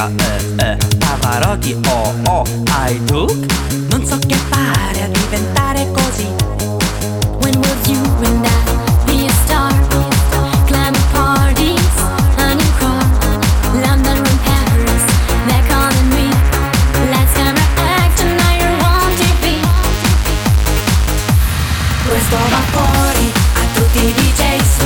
Bottega, eh, eh, Pavarotti, oh, oh, I took Non so che fare a diventare così When will you and I be a star? Glamour parties, uncross, London and Paris, they're calling me. Let's camera act now you're on TV. Questo va fuori a tutti i DJs